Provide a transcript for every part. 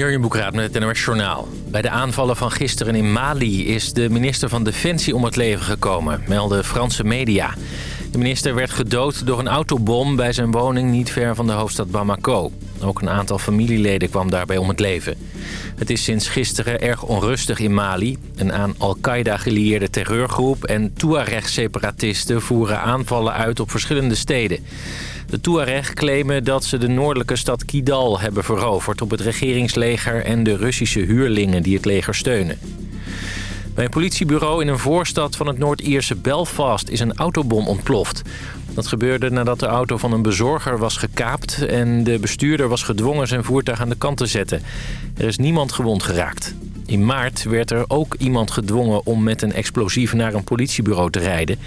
Jurjen Boekraat met het NOS. Bij de aanvallen van gisteren in Mali is de minister van Defensie om het leven gekomen, melden Franse media. De minister werd gedood door een autobom bij zijn woning niet ver van de hoofdstad Bamako. Ook een aantal familieleden kwam daarbij om het leven. Het is sinds gisteren erg onrustig in Mali. Een aan Al-Qaeda gelieerde terreurgroep en Tuareg-separatisten voeren aanvallen uit op verschillende steden. De Tuareg claimen dat ze de noordelijke stad Kidal hebben veroverd... op het regeringsleger en de Russische huurlingen die het leger steunen. Bij een politiebureau in een voorstad van het Noord-Ierse Belfast is een autobom ontploft. Dat gebeurde nadat de auto van een bezorger was gekaapt... en de bestuurder was gedwongen zijn voertuig aan de kant te zetten. Er is niemand gewond geraakt. In maart werd er ook iemand gedwongen om met een explosief naar een politiebureau te rijden.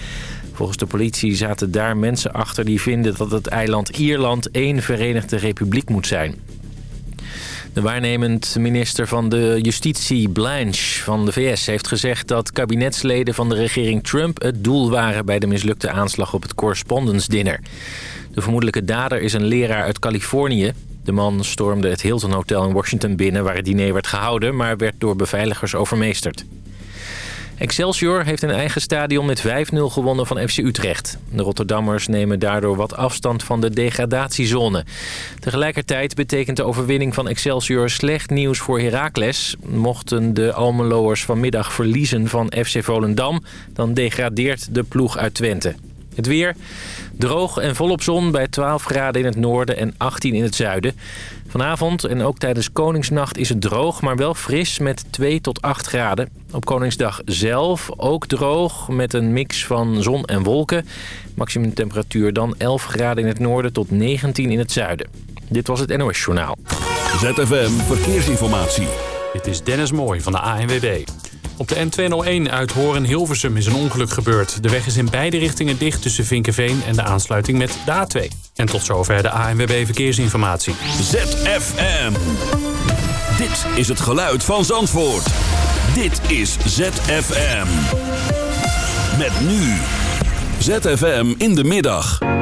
Volgens de politie zaten daar mensen achter die vinden dat het eiland Ierland één Verenigde Republiek moet zijn. De waarnemend minister van de Justitie, Blanche van de VS, heeft gezegd dat kabinetsleden van de regering Trump het doel waren bij de mislukte aanslag op het Correspondence Dinner. De vermoedelijke dader is een leraar uit Californië. De man stormde het Hilton Hotel in Washington binnen waar het diner werd gehouden, maar werd door beveiligers overmeesterd. Excelsior heeft een eigen stadion met 5-0 gewonnen van FC Utrecht. De Rotterdammers nemen daardoor wat afstand van de degradatiezone. Tegelijkertijd betekent de overwinning van Excelsior slecht nieuws voor Heracles. Mochten de Almeloers vanmiddag verliezen van FC Volendam... dan degradeert de ploeg uit Twente. Het weer droog en volop zon bij 12 graden in het noorden en 18 in het zuiden. Vanavond en ook tijdens Koningsnacht is het droog, maar wel fris met 2 tot 8 graden. Op Koningsdag zelf ook droog met een mix van zon en wolken. Maximum temperatuur dan 11 graden in het noorden tot 19 in het zuiden. Dit was het NOS Journaal. ZFM Verkeersinformatie. Dit is Dennis Mooij van de ANWB. Op de N201 uit Horen-Hilversum is een ongeluk gebeurd. De weg is in beide richtingen dicht tussen Vinkenveen en de aansluiting met de A2. En tot zover de ANWB Verkeersinformatie. ZFM. Dit is het geluid van Zandvoort. Dit is ZFM. Met nu. ZFM in de middag.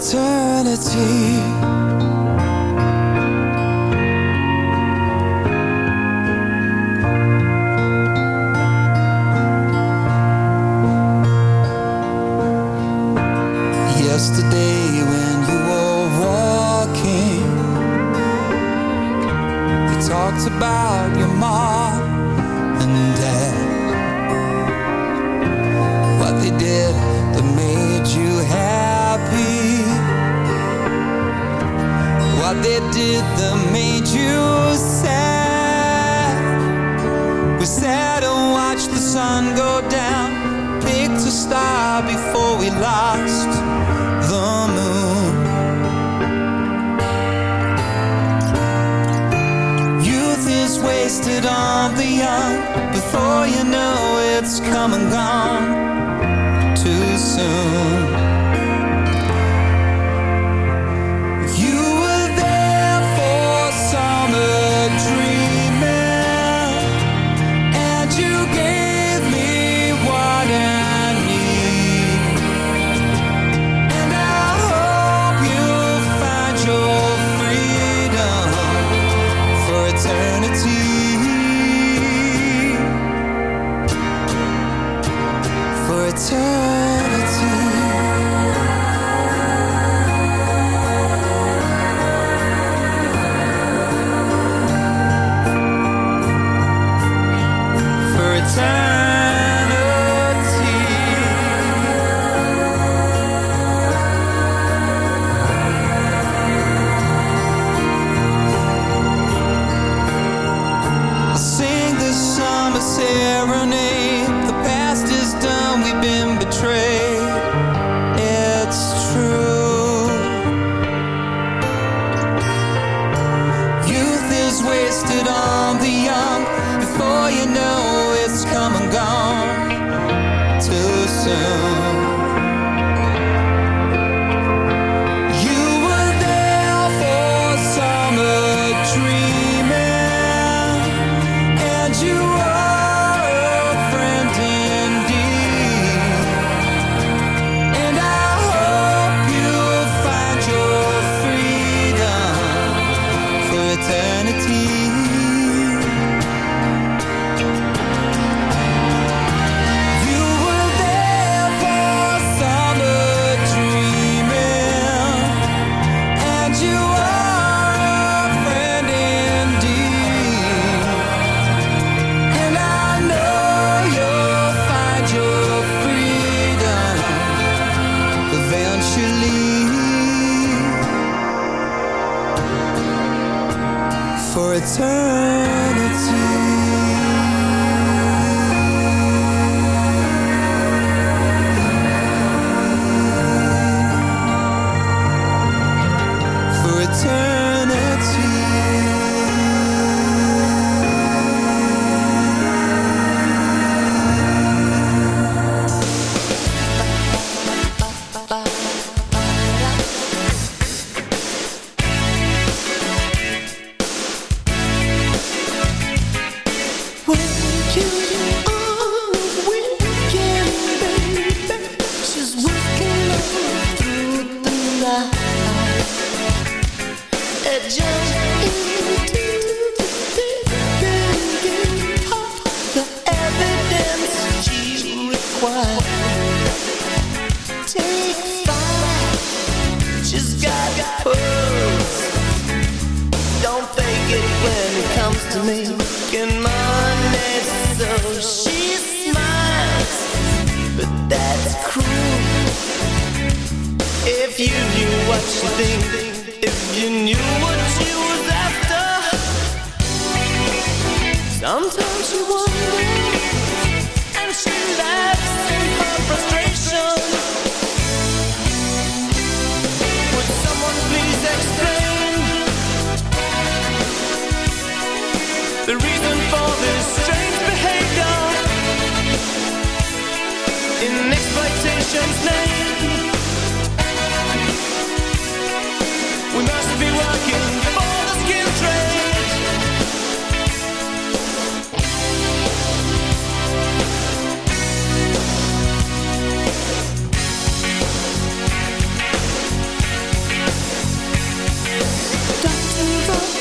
Eternity. what you think. If you knew what you was after. Sometimes you wonder. And she laughs in her frustration. Would someone please explain The reason for this strange behavior? In expectations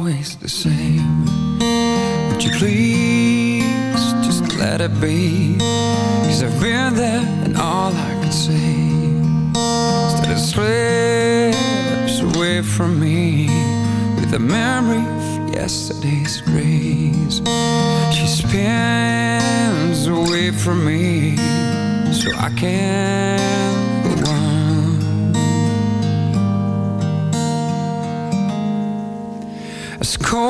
always the same. Would you please just let it be? Cause I've been there and all I could say is that it slips away from me with the memory of yesterday's grace. She spins away from me so I can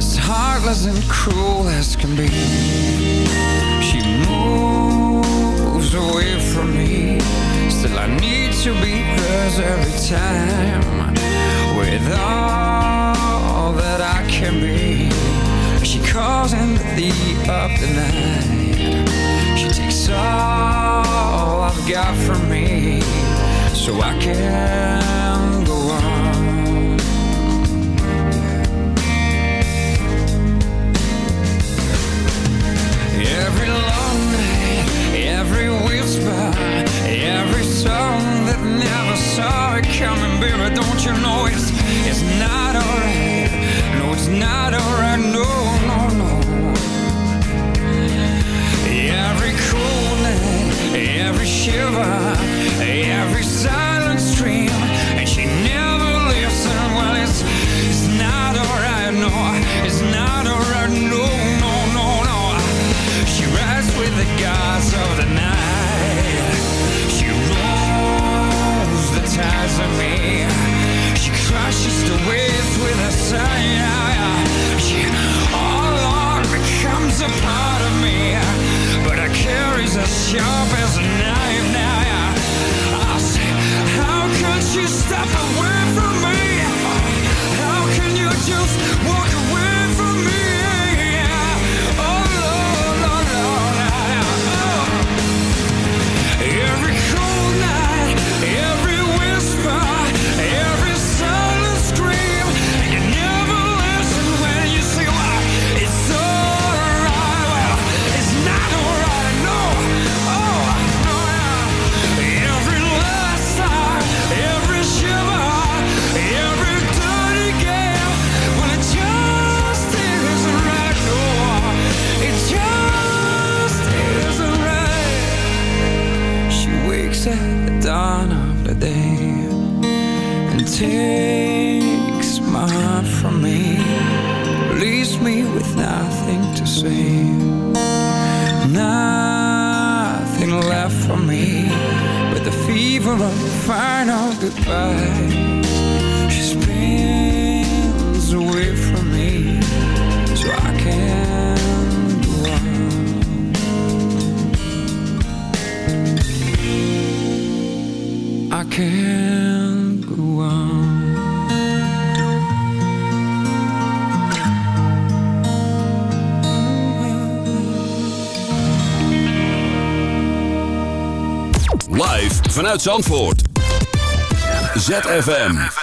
As heartless and cruel as can be. She moves away from me. Still I need to be hers every time With all that I can be. She calls thief of the night. She takes all I've got from me So I can whisper, every song that never saw it coming, baby. Don't you know it's it's not alright? No, it's not alright. No, no, no. Every cool night, every shiver, every silent stream, and she never listened. Well, it's it's not alright. No, it's not alright. No, no, no, no. She rides with the gods of me. She crushes the waves with her sigh. She all along becomes a part of me, but her carries as sharp as a knife. Now I say, how could you step away from me? How can you just walk away final goodbye. She spins away from me, so I can go on. I can go on. Live vanuit Zandvoort. ZFM.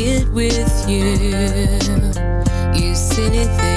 It with you? You said it thing.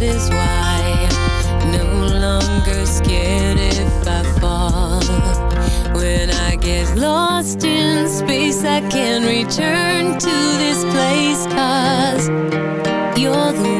That is why I'm no longer scared if I fall. When I get lost in space, I can return to this place. Cause you're the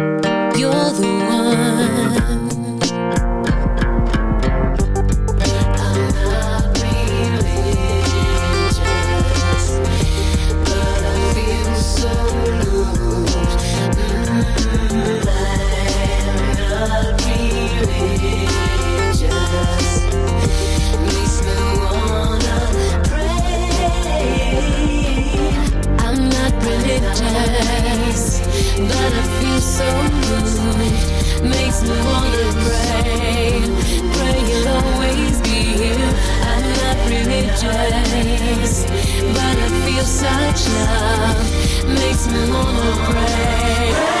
but I feel such love. Makes me wanna pray.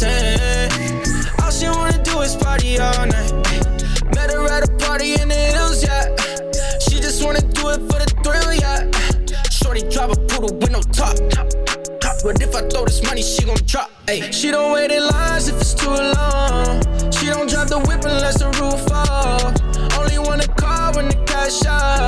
All she wanna do is party all night. Met her at a party in the hills, yeah. She just wanna do it for the thrill, yeah. Shorty drive a poodle with no top. But if I throw this money, she gon' drop. Ay. She don't wait in lines if it's too long. She don't drive the whip unless the roof fall. Only want a car when the cash out.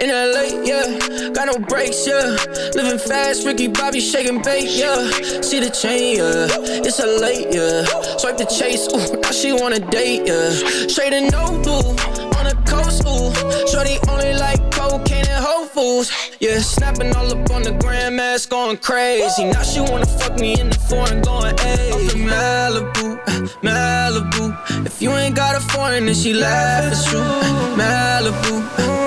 In LA, yeah, got no brakes, yeah. Living fast, Ricky Bobby shaking bait, yeah. See the chain, yeah. It's a late, yeah. Swipe the chase, ooh, now she wanna date, yeah. Straight and no blue, on the coast, ooh. Shorty only like cocaine and hoe fools, yeah. Snapping all up on the grandmas, going crazy. Now she wanna fuck me in the foreign, going hey. Up in Malibu Malibu. If you ain't got a foreign, then she laughs. at you. Malibu,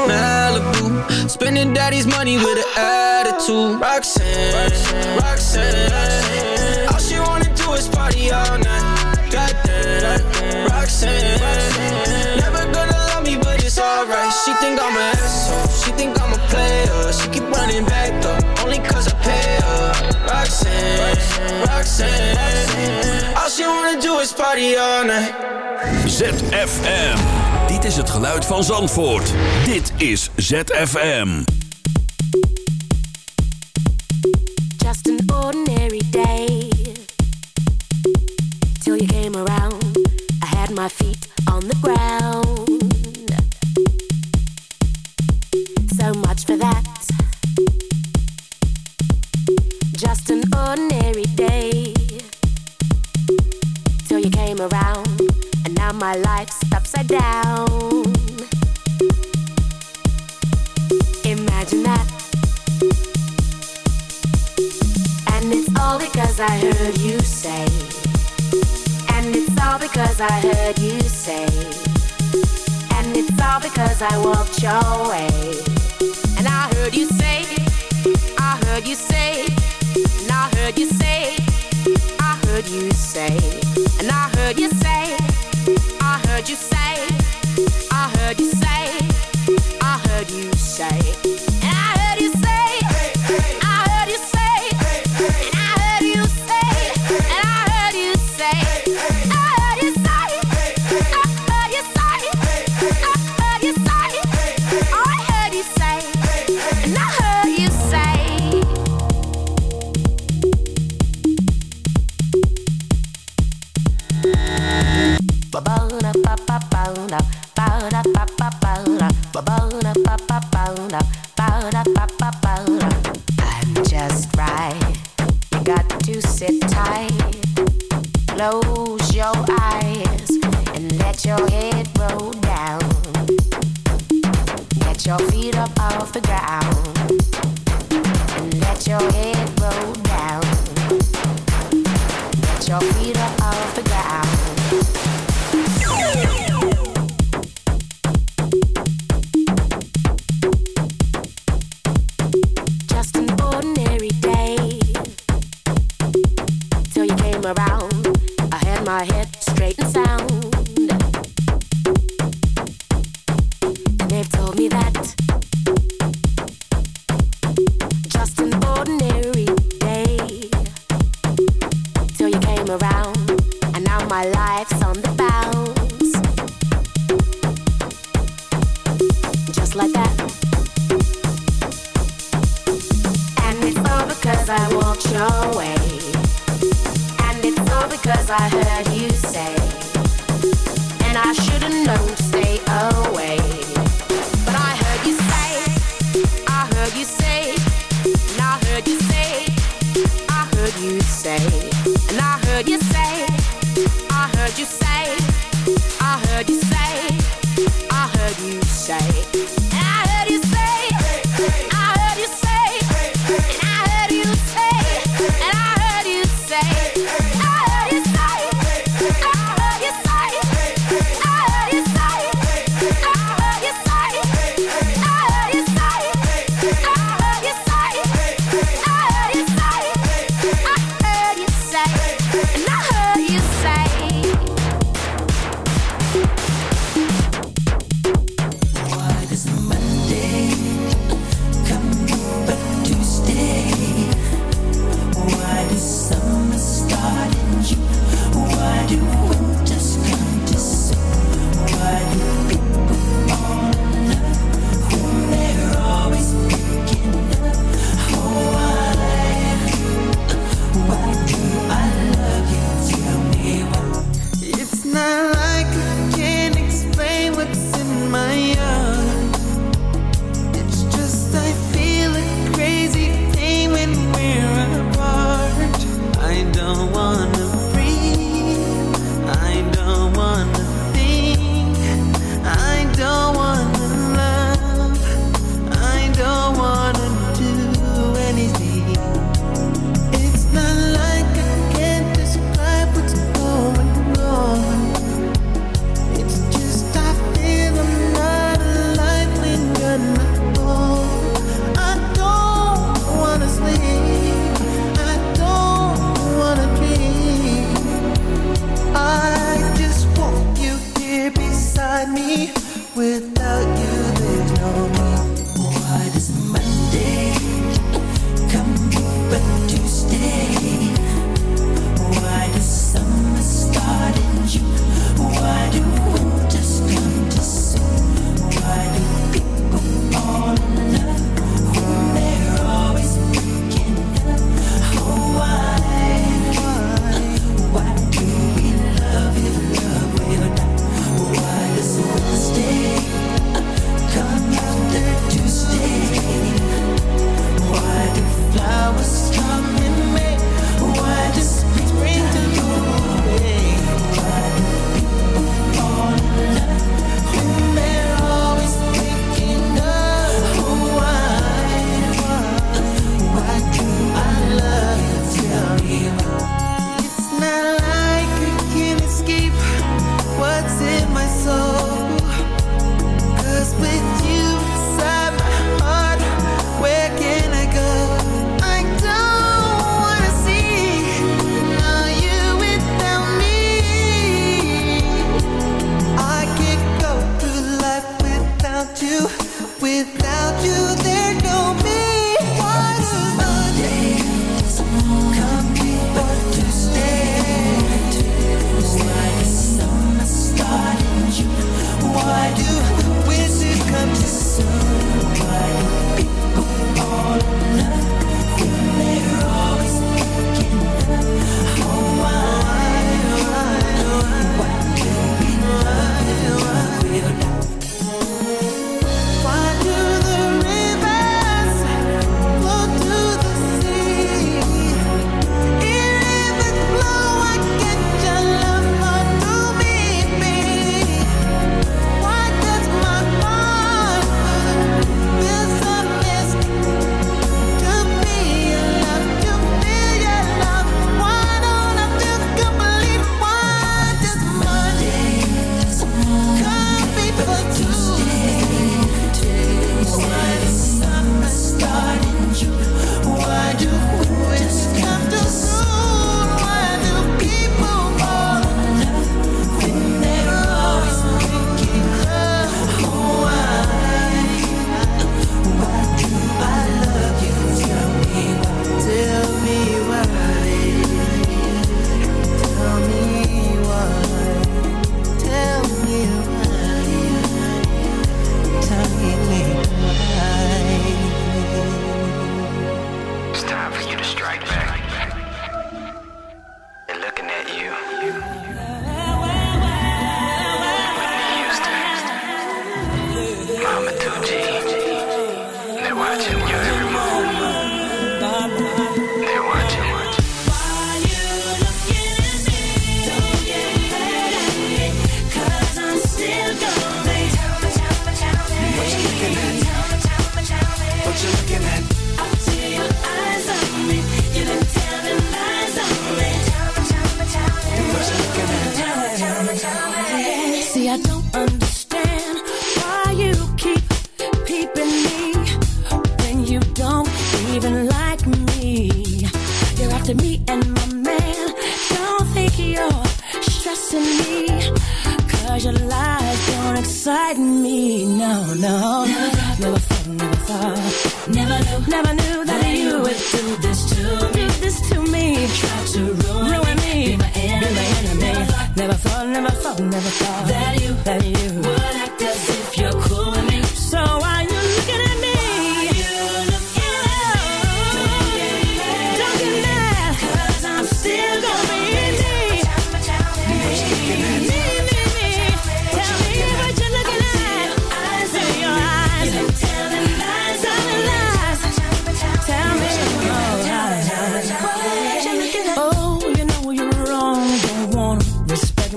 Malibu. Spending daddy's money with an attitude. Roxanne, Roxanne. All she wanna do is party all night. Goddamn, Roxanne. Never gonna love me, but it's alright. She think I'm an asshole. She think I'm a player. She keep running back Roxanne. All she wanna do is party all night. ZFM. Dit is het geluid van Zandvoort. Dit is ZFM. I walked your way. Hello.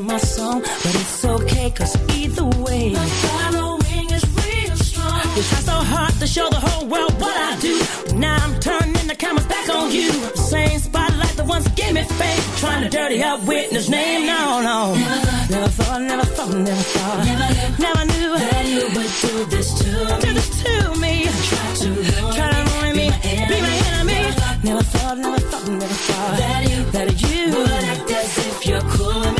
my song, but it's okay, cause either way, my following is real strong. It's not so hard to show the whole world what I do. Now I'm turning the cameras back on you. Same spotlight that once gave me fame, trying to dirty up witness name. No, no. Never, never thought, never thought, never thought. Never, knew, never knew that you would do this to me. Do this to me. Try to ruin, try to ruin me, be my enemy. Be my enemy. Never, thought, never thought, never thought, that you, that you would act as if you're cool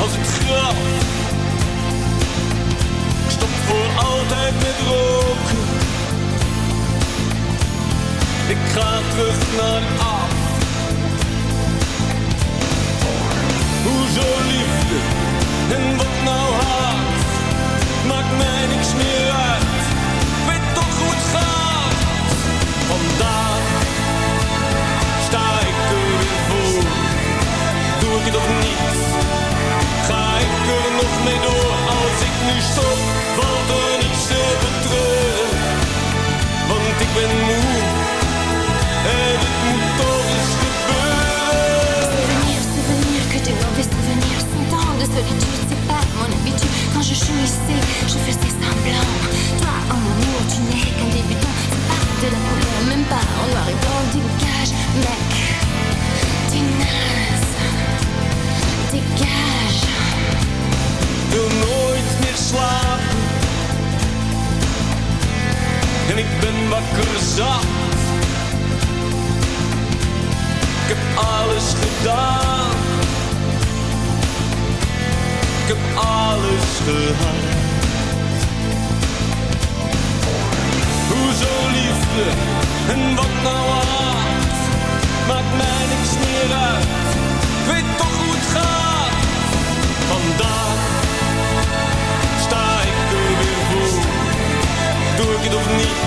als het graf. Ik stop voor altijd met roken. Ik ga terug naar af. Hoezo liefde en wat nou haat? Maakt mij niks meer uit. Ik weet toch hoe het gaat. Vandaag stop, valt er niets te betreuren. Want ik ben moe en het moet toch eens gebeuren. Souvenir, souvenir, que des mauvais souvenirs. Cent ans de solitude, c'est pas mon habitude. Quand je jouissais, je faisais semblant. Toi, en amour, tu n'es qu'un débutant. C'est pas de la couleur, même pas en noir et blanc. Dégage, mec, t'es naze. Dégage. wil nooit En ik ben wakker zat. Ik heb alles gedaan. Ik heb alles gehad. Hoezo liefde en wat nou haat? Maakt mij niks meer uit. Ik weet toch hoe het gaat. Vandaag Ik of niet?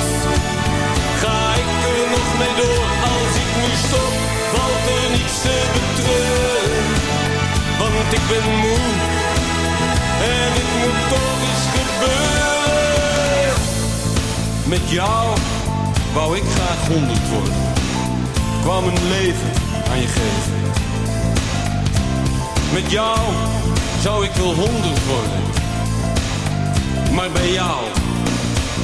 Ga ik er nog mee door? Als ik nu stop, valt er niets te betreuren. Want ik ben moe en het moet toch eens gebeuren. Met jou wou ik graag honderd worden. Kwam een leven aan je geven. Met jou zou ik wel honderd worden. Maar bij jou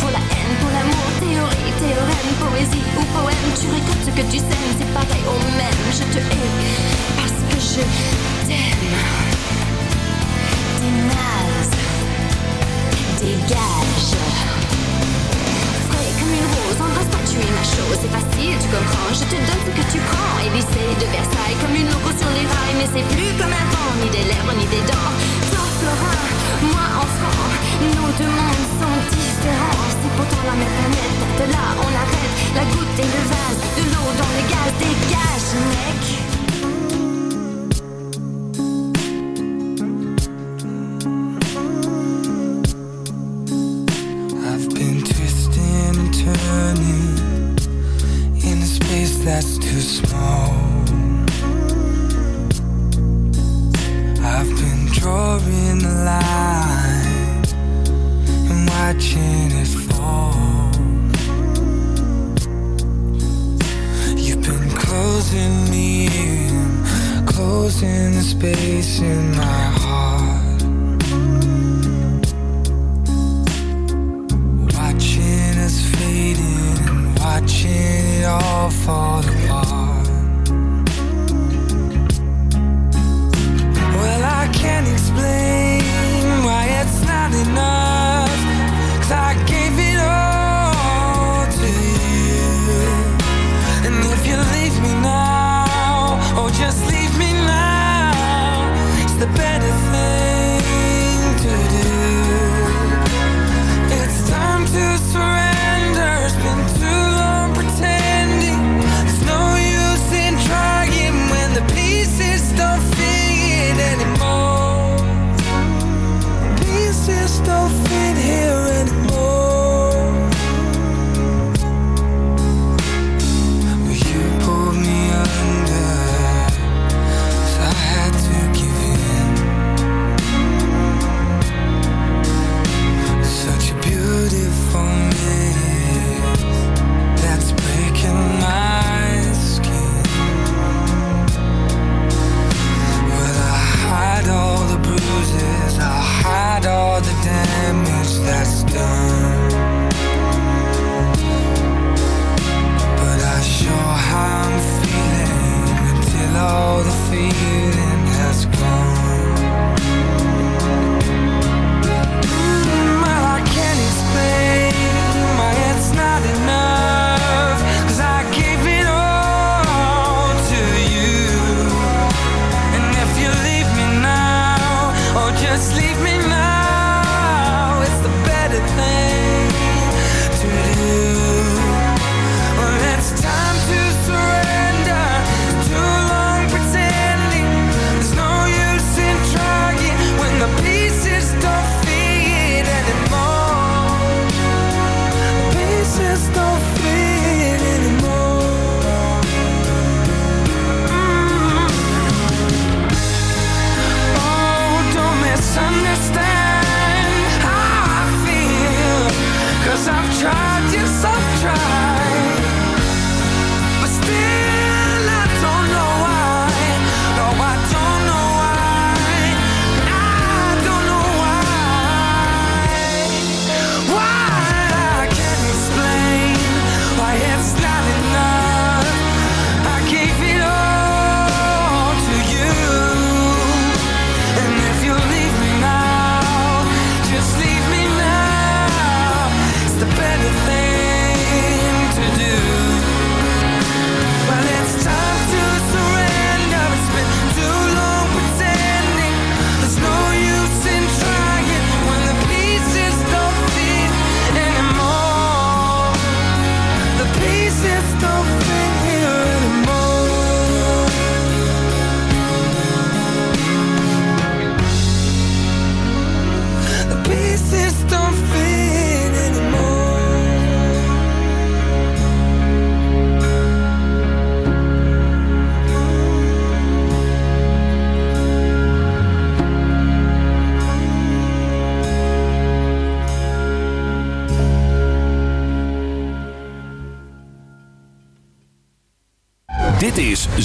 pour la haine, pour l'amour. Théorie, théorème, poésie ou poème. Tu récoltes ce que tu sèmes, c'est pareil au même. Je te hais parce que je t'aime. T'es naze. Dégage. Frais comme une rose, embrasse-toi, tu es ma chose. C'est facile, tu comprends. Je te donne ce que tu prends. Élysée de Versailles, comme une loco sur les rails. Mais c'est plus comme avant, ni des lèvres, ni des dents. Florin, moi, enfant. Nos deux mondes sont différents. C'est pourtant la même planète. De là, on arrête.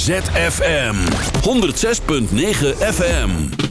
ZFM 106.9 FM.